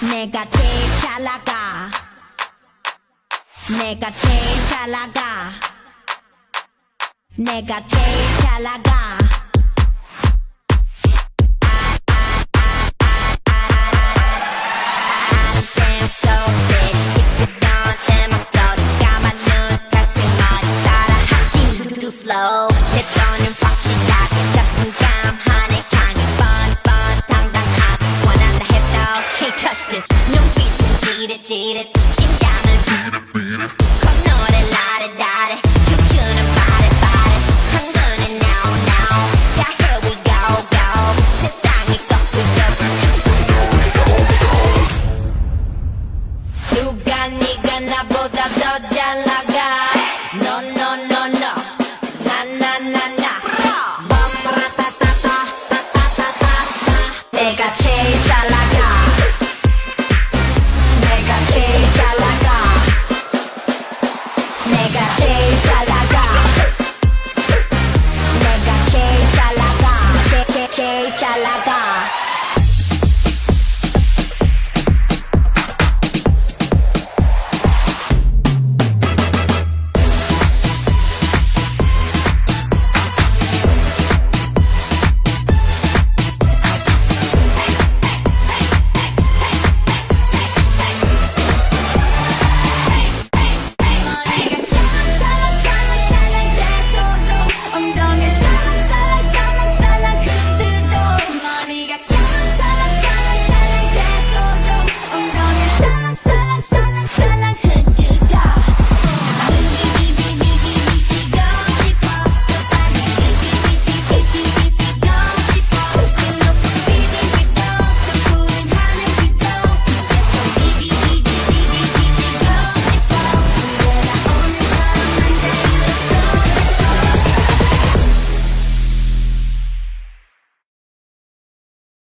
내가 제일 잘 나가. 내가 제일 잘 나가. 내가 제일 잘 나가 내가 제일 잘 나가